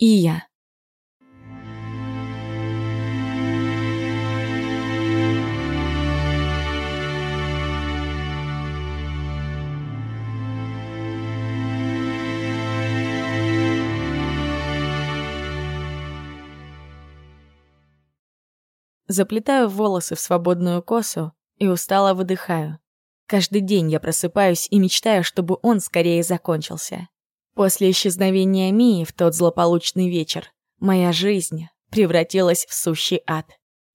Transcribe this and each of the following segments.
Ия. Заплетаю волосы в свободную косу и устало выдыхаю. Каждый день я просыпаюсь и мечтаю, чтобы он скорее закончился. После исчезновения Мии в тот злополучный вечер моя жизнь превратилась в сущий ад.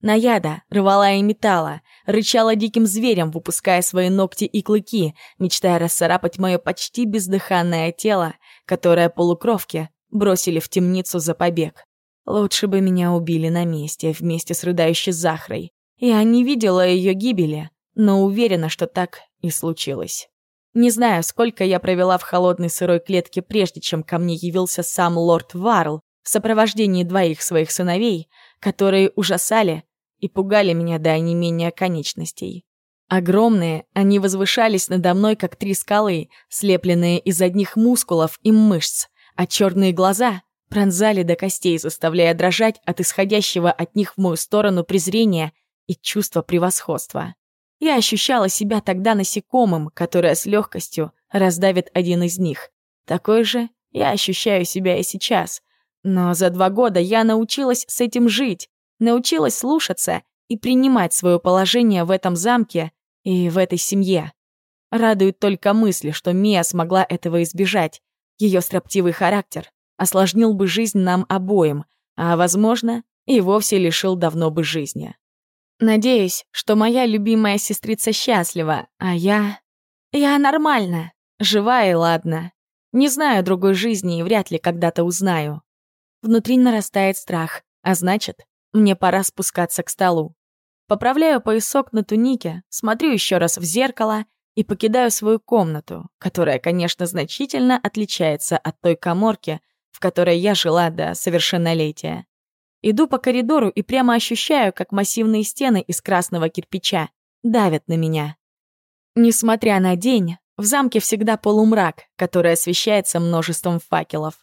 Наяда рвала и металла, рычала диким зверем, выпуская свои ногти и клыки, мечтая расцарапать мое почти бездыханное тело, которое полукровки бросили в темницу за побег. Лучше бы меня убили на месте, вместе с рыдающей Захрой. Я не видела ее гибели, но уверена, что так и случилось. Не знаю, сколько я провела в холодной сырой клетке, прежде чем ко мне явился сам лорд Варл в сопровождении двоих своих сыновей, которые ужасали и пугали меня до онемения конечностей. Огромные, они возвышались надо мной, как три скалы, слепленные из одних мускулов и мышц, а черные глаза пронзали до костей, заставляя дрожать от исходящего от них в мою сторону презрения и чувства превосходства. Я ощущала себя тогда насекомым, которое с легкостью раздавит один из них. Такой же я ощущаю себя и сейчас. Но за два года я научилась с этим жить, научилась слушаться и принимать свое положение в этом замке и в этой семье. Радует только мысль, что Мия смогла этого избежать. Ее строптивый характер осложнил бы жизнь нам обоим, а, возможно, и вовсе лишил давно бы жизни. Надеюсь, что моя любимая сестрица счастлива, а я... Я нормально, жива и ладно. Не знаю другой жизни и вряд ли когда-то узнаю. Внутри нарастает страх, а значит, мне пора спускаться к столу. Поправляю поясок на тунике, смотрю еще раз в зеркало и покидаю свою комнату, которая, конечно, значительно отличается от той коморки, в которой я жила до совершеннолетия. Иду по коридору и прямо ощущаю, как массивные стены из красного кирпича давят на меня. Несмотря на день, в замке всегда полумрак, который освещается множеством факелов.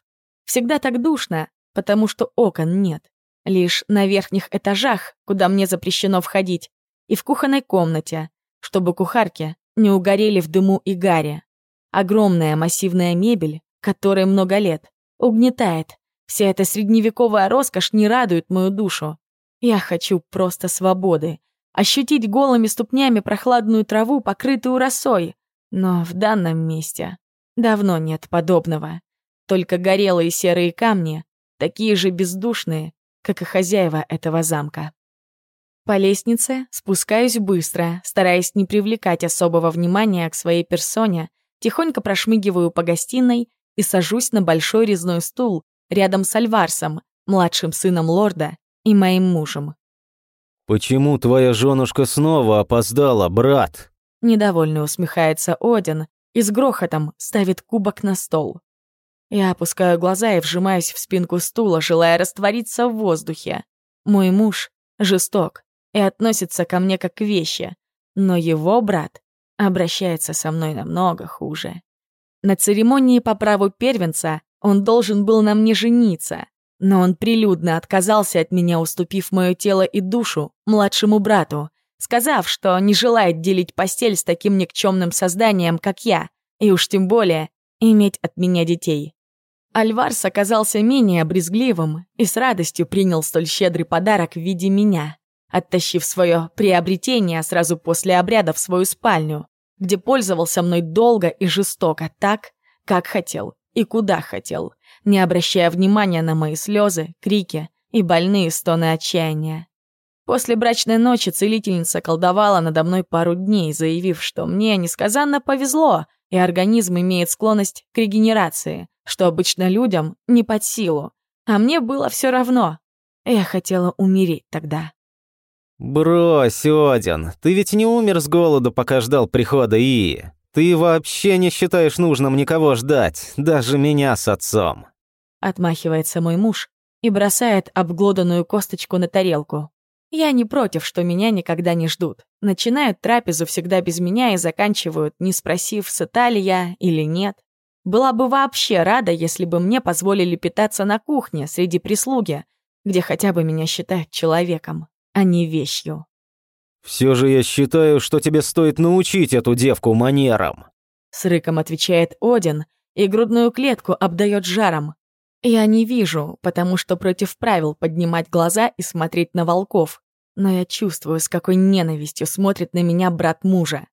Всегда так душно, потому что окон нет. Лишь на верхних этажах, куда мне запрещено входить, и в кухонной комнате, чтобы кухарки не угорели в дыму и гаре. Огромная массивная мебель, которой много лет, угнетает. Вся эта средневековая роскошь не радует мою душу. Я хочу просто свободы. Ощутить голыми ступнями прохладную траву, покрытую росой. Но в данном месте давно нет подобного. Только горелые серые камни, такие же бездушные, как и хозяева этого замка. По лестнице спускаюсь быстро, стараясь не привлекать особого внимания к своей персоне, тихонько прошмыгиваю по гостиной и сажусь на большой резной стул рядом с Альварсом, младшим сыном лорда и моим мужем. «Почему твоя женушка снова опоздала, брат?» Недовольно усмехается Один и с грохотом ставит кубок на стол. Я опускаю глаза и вжимаюсь в спинку стула, желая раствориться в воздухе. Мой муж жесток и относится ко мне как к вещи, но его брат обращается со мной намного хуже. На церемонии по праву первенца он должен был на мне жениться, но он прилюдно отказался от меня, уступив мое тело и душу младшему брату, сказав, что не желает делить постель с таким никчемным созданием, как я, и уж тем более иметь от меня детей. Альварс оказался менее брезгливым и с радостью принял столь щедрый подарок в виде меня, оттащив свое приобретение сразу после обряда в свою спальню, где пользовался мной долго и жестоко, так, как хотел и куда хотел, не обращая внимания на мои слезы, крики и больные стоны отчаяния. После брачной ночи целительница колдовала надо мной пару дней, заявив, что мне несказанно повезло, и организм имеет склонность к регенерации, что обычно людям не под силу. А мне было все равно. Я хотела умереть тогда. «Брось, Один, ты ведь не умер с голоду, пока ждал прихода Ии. Ты вообще не считаешь нужным никого ждать, даже меня с отцом». Отмахивается мой муж и бросает обглоданную косточку на тарелку. Я не против, что меня никогда не ждут. Начинают трапезу всегда без меня и заканчивают, не спросив, сыта ли я или нет. Была бы вообще рада, если бы мне позволили питаться на кухне среди прислуги, где хотя бы меня считают человеком, а не вещью. «Все же я считаю, что тебе стоит научить эту девку манерам», с рыком отвечает Один, и грудную клетку обдает жаром. Я не вижу, потому что против правил поднимать глаза и смотреть на волков, но я чувствую, с какой ненавистью смотрит на меня брат мужа.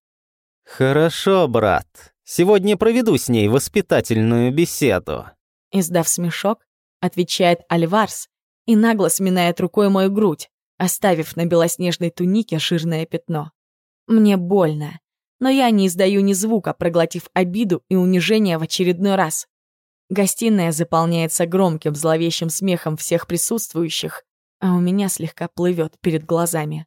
«Хорошо, брат. Сегодня проведу с ней воспитательную беседу». Издав смешок, отвечает Альварс и нагло сминает рукой мою грудь, оставив на белоснежной тунике жирное пятно. Мне больно, но я не издаю ни звука, проглотив обиду и унижение в очередной раз. Гостиная заполняется громким зловещим смехом всех присутствующих, а у меня слегка плывет перед глазами.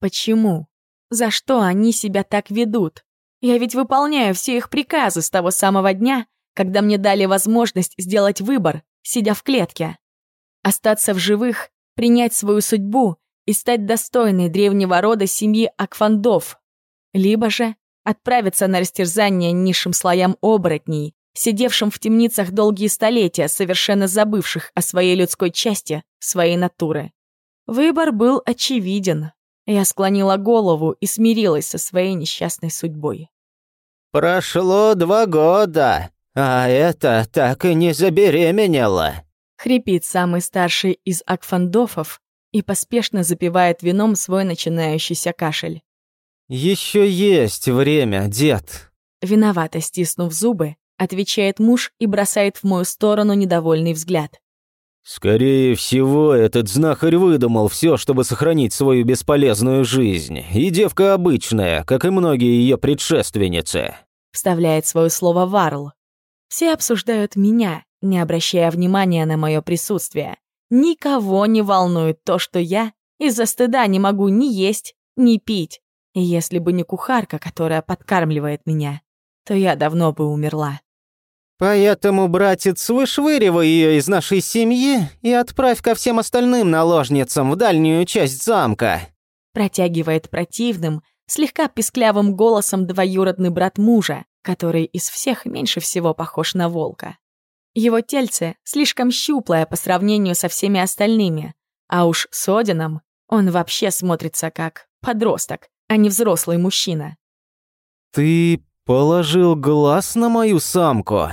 Почему? За что они себя так ведут? Я ведь выполняю все их приказы с того самого дня, когда мне дали возможность сделать выбор, сидя в клетке. Остаться в живых, принять свою судьбу и стать достойной древнего рода семьи Акфандов, либо же отправиться на растерзание низшим слоям оборотней, сидевшим в темницах долгие столетия, совершенно забывших о своей людской части, своей натуры. Выбор был очевиден. Я склонила голову и смирилась со своей несчастной судьбой. «Прошло два года, а это так и не забеременела», хрипит самый старший из акфандофов и поспешно запивает вином свой начинающийся кашель. «Еще есть время, дед». Виновато стиснув зубы, отвечает муж и бросает в мою сторону недовольный взгляд. «Скорее всего, этот знахарь выдумал все, чтобы сохранить свою бесполезную жизнь. И девка обычная, как и многие ее предшественницы», — вставляет свое слово Варл. «Все обсуждают меня, не обращая внимания на мое присутствие. Никого не волнует то, что я из-за стыда не могу ни есть, ни пить. И если бы не кухарка, которая подкармливает меня, то я давно бы умерла. Поэтому, братец, вышвыривай ее из нашей семьи и отправь ко всем остальным наложницам в дальнюю часть замка. Протягивает противным, слегка писклявым голосом двоюродный брат мужа, который из всех меньше всего похож на волка. Его тельце слишком щуплое по сравнению со всеми остальными, а уж с Одином он вообще смотрится как подросток, а не взрослый мужчина. «Ты положил глаз на мою самку?»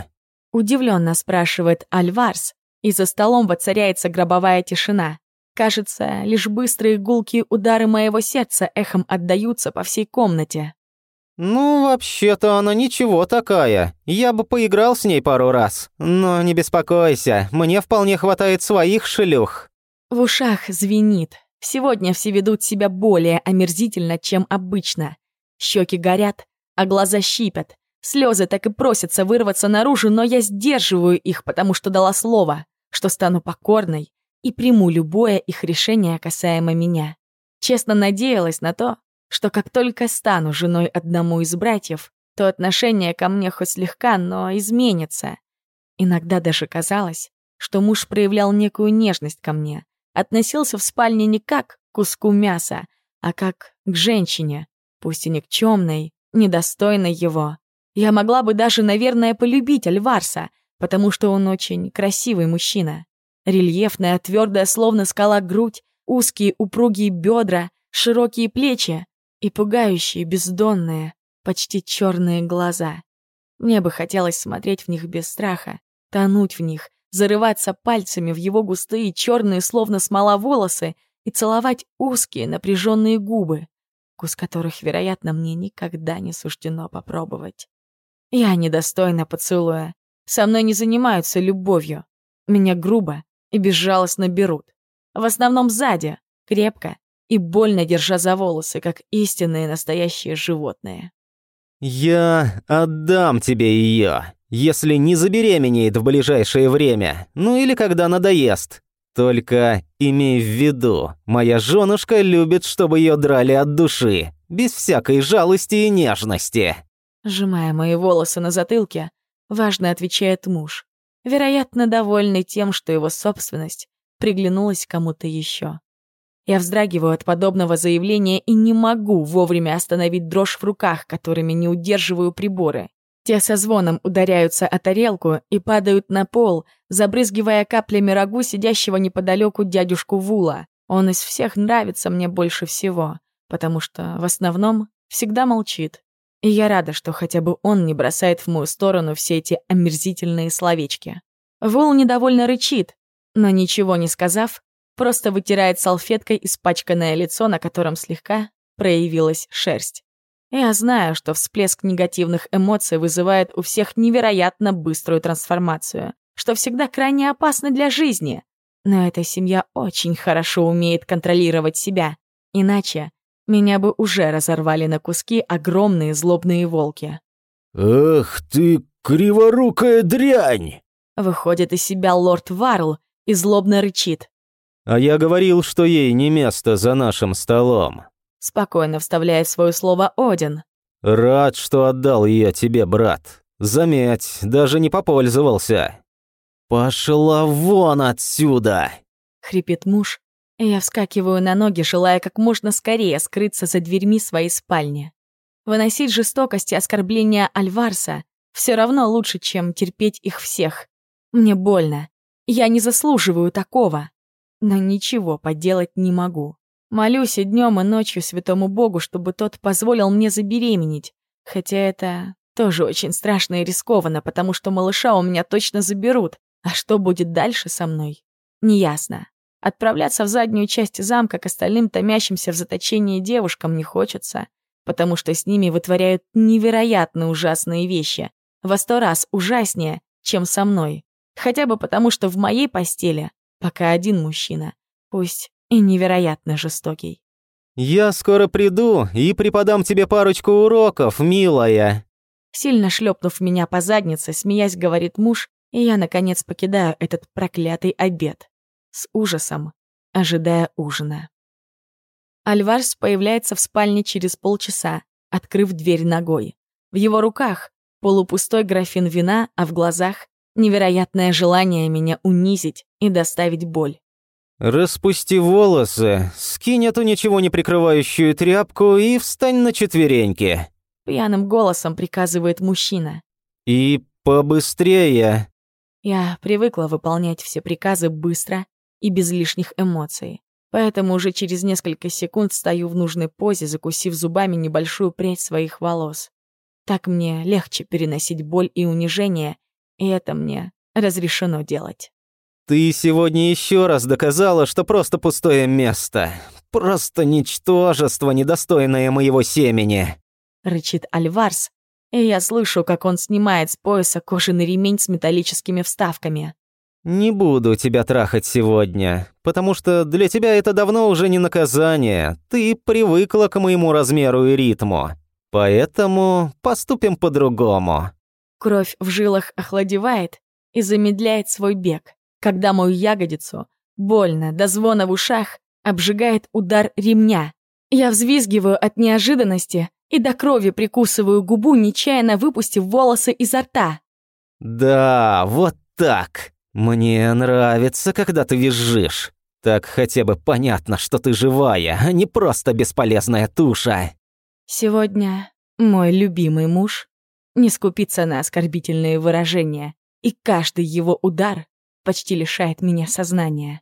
Удивленно спрашивает Альварс, и за столом воцаряется гробовая тишина. Кажется, лишь быстрые гулкие удары моего сердца эхом отдаются по всей комнате. «Ну, вообще-то она ничего такая. Я бы поиграл с ней пару раз. Но не беспокойся, мне вполне хватает своих шлюх». В ушах звенит, Сегодня все ведут себя более омерзительно, чем обычно. Щеки горят, а глаза щипят. Слезы так и просятся вырваться наружу, но я сдерживаю их, потому что дала слово, что стану покорной и приму любое их решение касаемо меня. Честно надеялась на то, что как только стану женой одному из братьев, то отношение ко мне хоть слегка, но изменится. Иногда даже казалось, что муж проявлял некую нежность ко мне, относился в спальне не как к куску мяса, а как к женщине, пусть и никчемной, недостойной его. Я могла бы даже, наверное, полюбить Альварса, потому что он очень красивый мужчина. Рельефная, твердая, словно скала грудь, узкие упругие бедра, широкие плечи и пугающие бездонные, почти черные глаза. Мне бы хотелось смотреть в них без страха, тонуть в них, зарываться пальцами в его густые черные, словно смола волосы и целовать узкие напряженные губы, вкус которых, вероятно, мне никогда не суждено попробовать. Я недостойна поцелуя. Со мной не занимаются любовью. Меня грубо и безжалостно берут. В основном сзади, крепко и больно держа за волосы, как истинные настоящие животные. «Я отдам тебе ее», если не забеременеет в ближайшее время, ну или когда надоест. Только имей в виду, моя женушка любит, чтобы ее драли от души, без всякой жалости и нежности». Сжимая мои волосы на затылке, важно отвечает муж, вероятно, довольный тем, что его собственность приглянулась кому-то еще. Я вздрагиваю от подобного заявления и не могу вовремя остановить дрожь в руках, которыми не удерживаю приборы. Те со звоном ударяются о тарелку и падают на пол, забрызгивая каплями рагу сидящего неподалеку дядюшку Вула. Он из всех нравится мне больше всего, потому что в основном всегда молчит. И я рада, что хотя бы он не бросает в мою сторону все эти омерзительные словечки. Вул недовольно рычит, но ничего не сказав, просто вытирает салфеткой испачканное лицо, на котором слегка проявилась шерсть. Я знаю, что всплеск негативных эмоций вызывает у всех невероятно быструю трансформацию, что всегда крайне опасно для жизни. Но эта семья очень хорошо умеет контролировать себя. Иначе меня бы уже разорвали на куски огромные злобные волки. «Эх ты, криворукая дрянь!» Выходит из себя лорд Варл и злобно рычит. «А я говорил, что ей не место за нашим столом». Спокойно вставляет свое слово Один. «Рад, что отдал ее тебе, брат. Заметь, даже не попользовался». «Пошла вон отсюда!» — хрипит муж, и я вскакиваю на ноги, желая как можно скорее скрыться за дверьми своей спальни. Выносить жестокость и оскорбления Альварса все равно лучше, чем терпеть их всех. Мне больно. Я не заслуживаю такого. Но ничего поделать не могу. Молюсь и днем, и ночью святому Богу, чтобы тот позволил мне забеременеть. Хотя это тоже очень страшно и рискованно, потому что малыша у меня точно заберут. А что будет дальше со мной? Неясно. Отправляться в заднюю часть замка к остальным томящимся в заточении девушкам не хочется, потому что с ними вытворяют невероятно ужасные вещи. Во сто раз ужаснее, чем со мной. Хотя бы потому, что в моей постели пока один мужчина. Пусть и невероятно жестокий. «Я скоро приду и преподам тебе парочку уроков, милая». Сильно шлепнув меня по заднице, смеясь, говорит муж, и я, наконец, покидаю этот проклятый обед. С ужасом, ожидая ужина. Альварс появляется в спальне через полчаса, открыв дверь ногой. В его руках полупустой графин вина, а в глазах невероятное желание меня унизить и доставить боль. «Распусти волосы, скинь эту ничего не прикрывающую тряпку и встань на четвереньки», — пьяным голосом приказывает мужчина. «И побыстрее». Я привыкла выполнять все приказы быстро и без лишних эмоций. Поэтому уже через несколько секунд стою в нужной позе, закусив зубами небольшую прядь своих волос. Так мне легче переносить боль и унижение, и это мне разрешено делать. Ты сегодня еще раз доказала, что просто пустое место. Просто ничтожество, недостойное моего семени. Рычит Альварс, и я слышу, как он снимает с пояса кожаный ремень с металлическими вставками. «Не буду тебя трахать сегодня, потому что для тебя это давно уже не наказание. Ты привыкла к моему размеру и ритму. Поэтому поступим по-другому». Кровь в жилах охладевает и замедляет свой бег когда мою ягодицу, больно, до звона в ушах, обжигает удар ремня. Я взвизгиваю от неожиданности и до крови прикусываю губу, нечаянно выпустив волосы изо рта. «Да, вот так. Мне нравится, когда ты визжишь. Так хотя бы понятно, что ты живая, а не просто бесполезная туша». Сегодня мой любимый муж не скупится на оскорбительные выражения, и каждый его удар почти лишает меня сознания.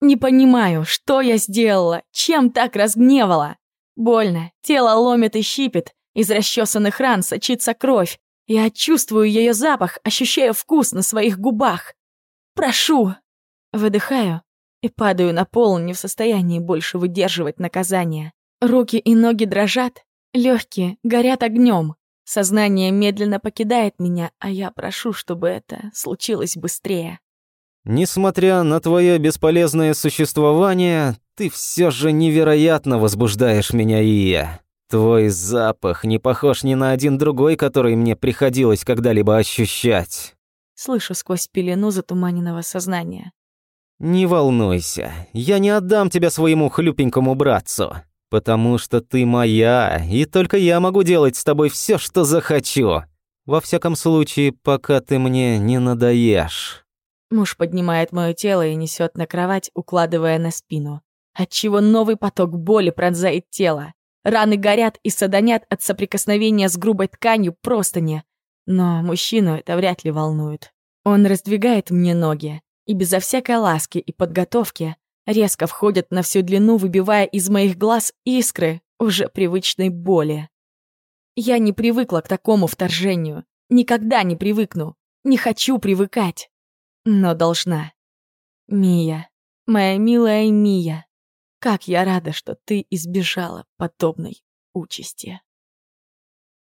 Не понимаю, что я сделала, чем так разгневала. Больно, тело ломит и щипет, из расчесанных ран сочится кровь. Я чувствую ее запах, ощущаю вкус на своих губах. Прошу! Выдыхаю и падаю на пол, не в состоянии больше выдерживать наказание. Руки и ноги дрожат, легкие горят огнем. Сознание медленно покидает меня, а я прошу, чтобы это случилось быстрее. Несмотря на твое бесполезное существование, ты все же невероятно возбуждаешь меня, Ия. Твой запах не похож ни на один другой, который мне приходилось когда-либо ощущать. Слышу сквозь пелену затуманенного сознания. Не волнуйся, я не отдам тебя своему хлюпенькому братцу, потому что ты моя, и только я могу делать с тобой все, что захочу. Во всяком случае, пока ты мне не надоешь. Муж поднимает мое тело и несет на кровать, укладывая на спину. Отчего новый поток боли пронзает тело. Раны горят и садонят от соприкосновения с грубой тканью простыни. Но мужчину это вряд ли волнует. Он раздвигает мне ноги и безо всякой ласки и подготовки резко входит на всю длину, выбивая из моих глаз искры уже привычной боли. Я не привыкла к такому вторжению. Никогда не привыкну. Не хочу привыкать. Но должна. Мия, моя милая Мия, как я рада, что ты избежала подобной участи.